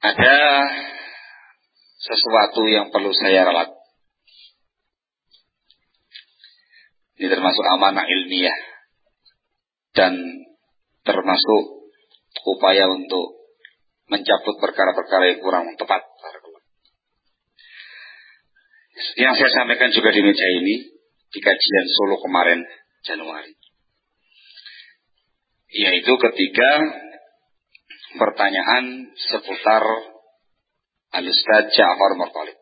ada sesuatu yang perlu saya ralat. Ini termasuk amanah ilmiah dan termasuk upaya untuk mencabut perkara-perkara yang kurang tepat. Yang saya sampaikan juga di meja ini di kajian Solo kemarin Januari. Yaitu ketika pertanyaan seputar Al-Ustaz Ja'far Murtalib.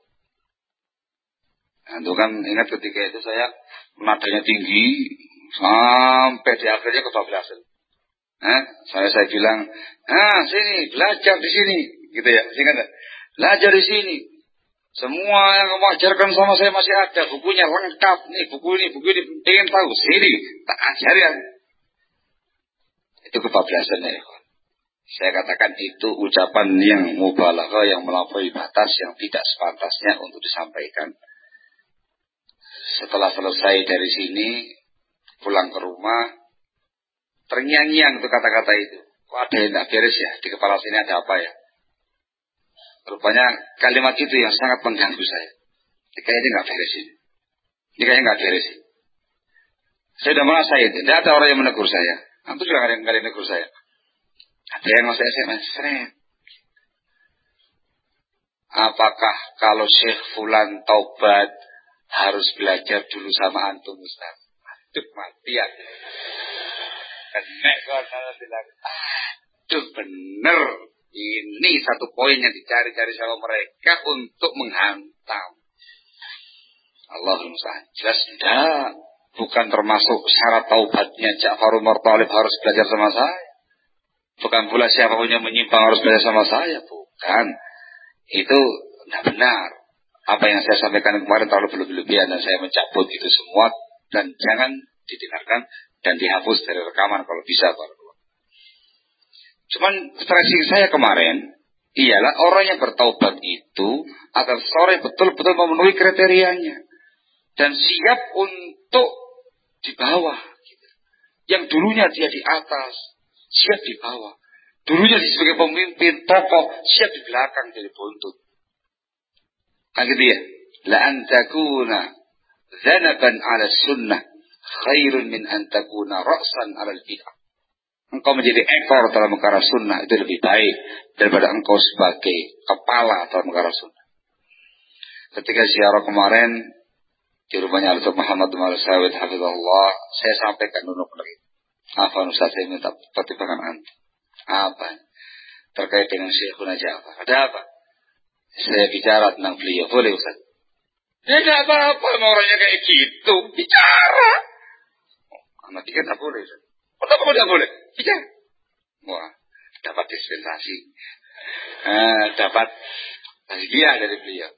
Nah, itu kan ingat ketika itu saya nadanya tinggi sampai di akhirnya kebablasan. Nah, saya saya bilang, ah sini belajar di sini, gitu ya, ingat Belajar di sini. Semua yang kamu ajarkan sama saya masih ada, bukunya lengkap nih, buku ini, buku ini, ingin tahu sini, tak ajarin. Itu kebablasan ya. Saya katakan itu ucapan yang mubalaghah yang melampaui batas yang tidak sepantasnya untuk disampaikan. Setelah selesai dari sini, pulang ke rumah, terngiang-ngiang itu kata-kata itu. Kok ada yang tidak beres ya? Di kepala sini ada apa ya? Rupanya kalimat itu yang sangat mengganggu saya. Ini kayaknya nggak beres ini. Ini kayaknya nggak beres ini. Saya sudah merasa itu. Tidak ada orang yang menegur saya. Antum juga nggak ada yang menegur saya. Ada yang masuk SMS, seret. Apakah kalau Syekh Fulan taubat harus belajar dulu sama antum Ustaz? Aduh matian. Kena kalau bilang, aduh bener. Ini satu poin yang dicari-cari sama mereka untuk menghantam. Allahumma Jelas tidak. Bukan termasuk syarat taubatnya Ja'far Umar Talib harus belajar sama saya. Bukan pula siapa pun yang menyimpang harus belajar sama saya. Bukan. Itu tidak benar. Apa yang saya sampaikan kemarin terlalu berlebihan dan saya mencabut itu semua. Dan jangan didengarkan dan dihapus dari rekaman kalau bisa. Cuman stressing saya kemarin ialah orang yang bertaubat itu seorang yang betul-betul memenuhi kriterianya dan siap untuk di bawah. Yang dulunya dia di atas, siap di bawah. Dulunya sebagai pemimpin, tokoh, siap di belakang jadi buntut. Kan gitu ya? La antakuna zanaban ala sunnah khairun min antakuna ra'san ala bid'ah. Engkau menjadi ekor dalam perkara sunnah itu lebih baik daripada engkau sebagai kepala dalam perkara sunnah. Ketika ziarah kemarin di rumahnya Al Muhammad bin Al-Sawid Hafizullah, saya sampaikan dulu lagi. Apa Ustaz saya minta pertimbangan antum. Apa? Terkait dengan Syekhuna Ja'far. Ada apa? Saya bicara tentang beliau. Boleh Ustaz? Ya tidak apa-apa orangnya kayak gitu. Bicara. Oh, anak tiga tidak boleh Ustaz. Kenapa tidak boleh? Bicara. Wah, dapat dispensasi. Eh, dapat hadiah dari beliau.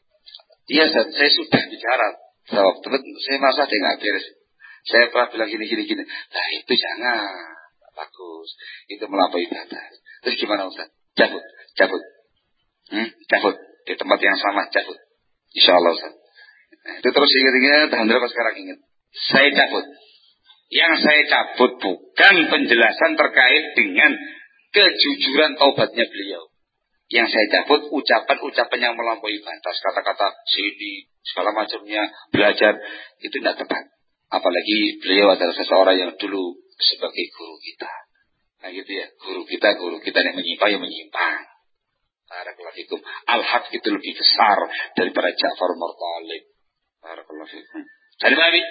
Iya, saya sudah bicara. Saya merasa dia nggak beres. Saya pernah bilang gini, gini, gini. Nah itu jangan. Bagus. Itu melampaui batas. Terus gimana Ustaz? Cabut. Cabut. Hmm? Cabut. Di tempat yang sama, cabut. Insya Allah Ustaz. Nah, itu terus ingat-ingat. Alhamdulillah sekarang ingat. Saya cabut. Yang saya cabut bukan penjelasan terkait dengan kejujuran taubatnya beliau. Yang saya cabut ucapan-ucapan yang melampaui batas. Kata-kata sini, segala macamnya, belajar. Itu tidak tepat. Apalagi beliau adalah seseorang yang dulu sebagai guru kita. Nah gitu ya, guru kita, guru kita yang menyimpang, yang menyimpang. Barakallahu fikum. Al-haq itu lebih besar daripada Ja'far Murtalib. Barakallahu fikum. Dari Nabi.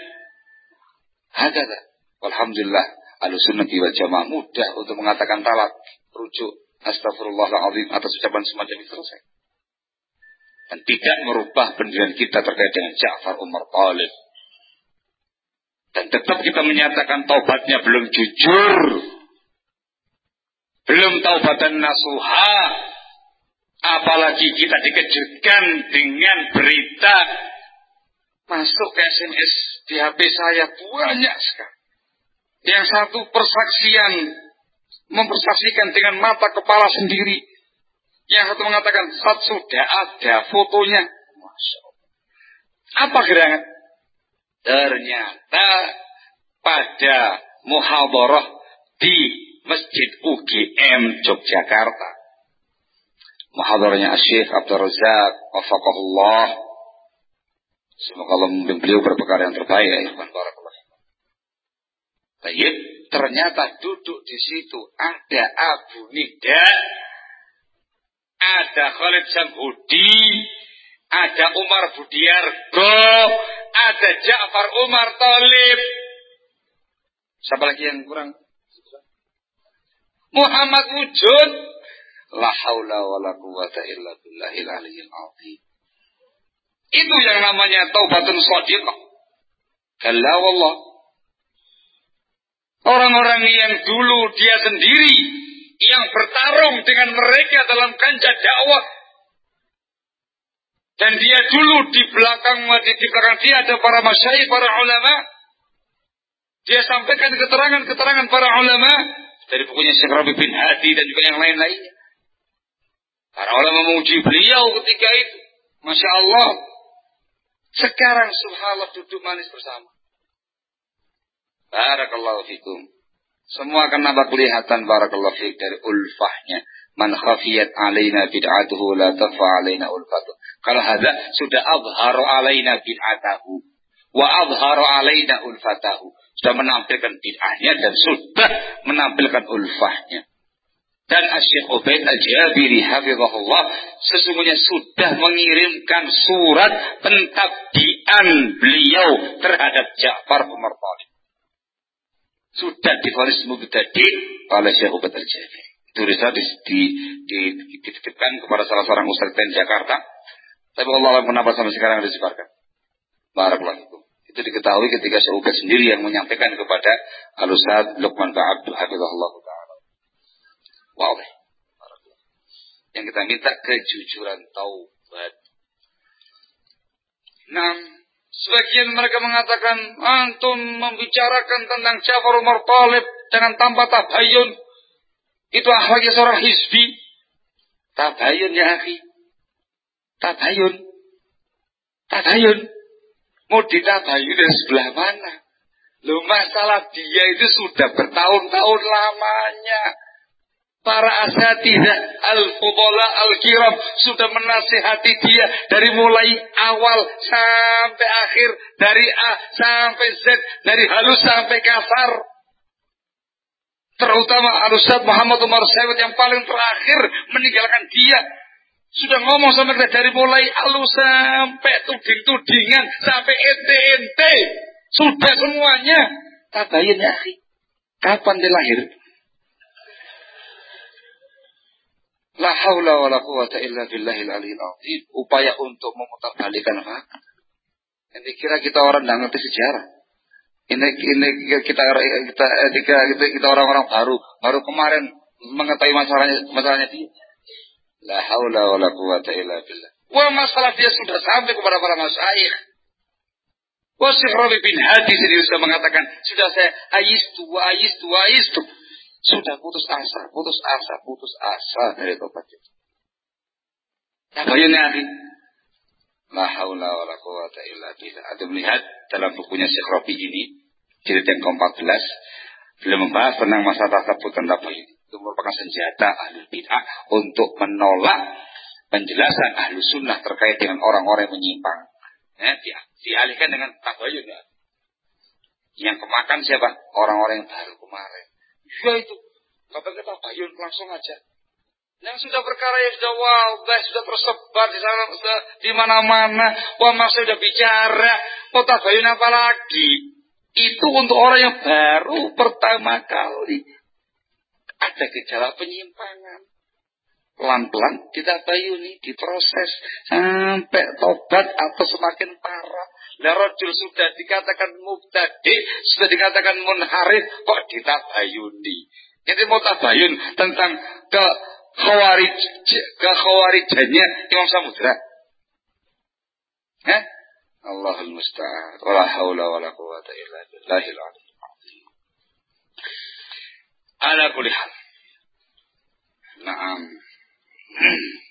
Hakata. Alhamdulillah. Al-sunnati wal jamaah mudah untuk mengatakan talak. Rujuk. Astagfirullahaladzim atas ucapan semacam itu selesai. Dan tidak merubah pendirian kita terkait dengan Ja'far Umar Talib. Dan tetap kita menyatakan taubatnya belum jujur. Belum taubatan nasuha. Apalagi kita dikejutkan dengan berita masuk ke SMS di HP saya banyak sekali. Yang satu persaksian mempersaksikan dengan mata kepala sendiri. Yang satu mengatakan saat sudah ada fotonya. Masya. Apa gerangan? Ternyata pada muhadarah di Masjid UGM Yogyakarta muhadaranya Syekh Abdul Razak wafaqahullah. Semoga Allah membimbing beliau berperkara yang terbaik ya ikhwan barakallah. Tayyib, ternyata duduk di situ ada Abu Nida, ada Khalid Samhudi, ada Umar Budiargo, ada Ja'far Umar Talib. Siapa lagi yang kurang? Muhammad Wujud. La haula wa la quwata illa billahil aliyyil azim. Itu yang namanya taubatun shadiqah. Kalla wallah. Orang-orang yang dulu dia sendiri yang bertarung dengan mereka dalam kancah dakwah dan dia dulu di belakang di, belakang dia ada para masyayikh, para ulama. Dia sampaikan keterangan-keterangan para ulama dari bukunya Syekh Rabi bin Hadi dan juga yang lain-lainnya. Para ulama memuji beliau ketika itu. Masya Allah. Sekarang subhanallah duduk manis bersama. Barakallahu fikum. Semua akan nampak kelihatan barakallahu fik dari ulfahnya. Man khafiyat alaina bid'atuhu la tafa alaina ulfatuh. Kalau hadza sudah abharu alaina bid'atahu wa abharu alaina ulfatahu. Sudah menampilkan bid'ahnya dan sudah menampilkan ulfahnya. Dan Asyik Ubaid Al-Jabiri hafizahullah sesungguhnya sudah mengirimkan surat pentabdian beliau terhadap Ja'far Umar Talib. Sudah difonis mubtadi oleh Syekh Ubaid Al-Jabiri. Itu risalah di, di, di, dititipkan kepada salah seorang ustaz di Jakarta tapi Allah kenapa sampai sekarang disebarkan. Barakallahu itu. Itu diketahui ketika Syekh sendiri yang menyampaikan kepada Al-Ustaz Luqman Ba'abdu Hafizahullah Ta'ala. Wow. Yang kita minta kejujuran taubat. Nah, sebagian mereka mengatakan antum membicarakan tentang Jafar Umar Talib dengan tanpa tabayun. Itu akhlaknya seorang hizbi. Tabayun ya akhi. Tabayun. Tabayun. Mau ditabayun dari sebelah mana? Loh masalah dia itu sudah bertahun-tahun lamanya. Para asatidah al-fudola al-kiram sudah menasihati dia dari mulai awal sampai akhir. Dari A sampai Z. Dari halus sampai kasar. Terutama Al-Ustaz Muhammad Umar Sayyid yang paling terakhir meninggalkan dia sudah ngomong sama kita dari mulai alus sampai tuding-tudingan sampai ente-ente. Sudah semuanya. Tabayin ya. Kapan dia lahir? La haula wa la quwata illa billahil aliyil azim. Upaya untuk memutarbalikan fakta. Ini kira kita orang tidak ngerti sejarah. Ini, ini kita kita kita kita, kita orang-orang baru baru kemarin mengetahui masalahnya masalahnya dia. La haula wa la quwata illa billah. Wah masalah dia sudah sampai kepada para masyayikh. Wah Syekh Rabi bin Hadi sendiri sudah mengatakan, sudah saya ayistu, wa ayistu, wa ayistu. Sudah putus asa, putus asa, putus asa dari tobat itu. Tabayun ya La haula wa la quwata illa billah. Ada melihat dalam bukunya Syekh Rabi ini, jilid yang ke-14, beliau membahas tentang masa tasawuf dan tabayun itu merupakan senjata ahli bid'ah untuk menolak penjelasan ahli sunnah terkait dengan orang-orang yang menyimpang. Ya, di, dialihkan dengan tabayun ya. Yang kemakan siapa? Orang-orang yang baru kemarin. Ya itu. Kata kita tabayun langsung aja. Yang sudah perkara yang sudah wow, sudah tersebar di sana, di mana-mana. Wah, masih sudah bicara. Mau tabayun apa lagi? Itu untuk orang yang baru pertama kali ada gejala penyimpangan. Pelan-pelan ditabayuni, diproses sampai tobat atau semakin parah. Rojul sudah dikatakan mubtadi, sudah dikatakan munharif, kok ditabayuni. Ini mau tabayun tentang ke khawarij, ke khawarijannya Imam Samudra. Hah? Allahul musta'an. Wala haula wala quwata illa billahil Ala kulli hal. Naam.